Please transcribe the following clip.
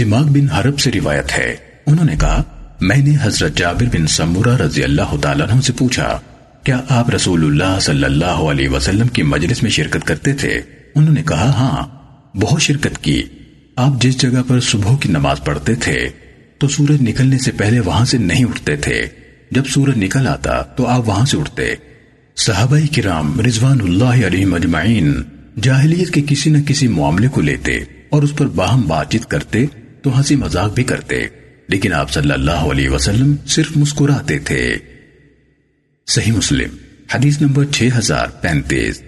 سماغ بن حرب سے روایت ہے۔ انہوں نے کہا، میں نے حضرت جابر بن سمورہ رضی اللہ تعالیٰ عنہ سے پوچھا، کیا آپ رسول اللہ صلی اللہ علیہ وسلم کی مجلس میں شرکت کرتے تھے؟ انہوں نے کہا ہاں بہت شرکت کی۔ آپ جس جگہ پر صبح کی نماز پڑھتے تھے، تو سورج نکلنے سے پہلے وہاں سے نہیں اٹھتے تھے۔ جب سورج نکل آتا، تو آپ وہاں سے اٹھتے۔ صحابہ کرام رضوان اللہ علیہ مجمعین جاہلیت کے کسی نہ کسی معاملے کو لیتے اور اس پر باہم بات چیت کرتے تو ہنسی مذاق بھی کرتے، لیکن آپ صلی اللہ علیہ وسلم صرف مسکراتے تھے۔ صحیح مسلم، حدیث نمبر 6035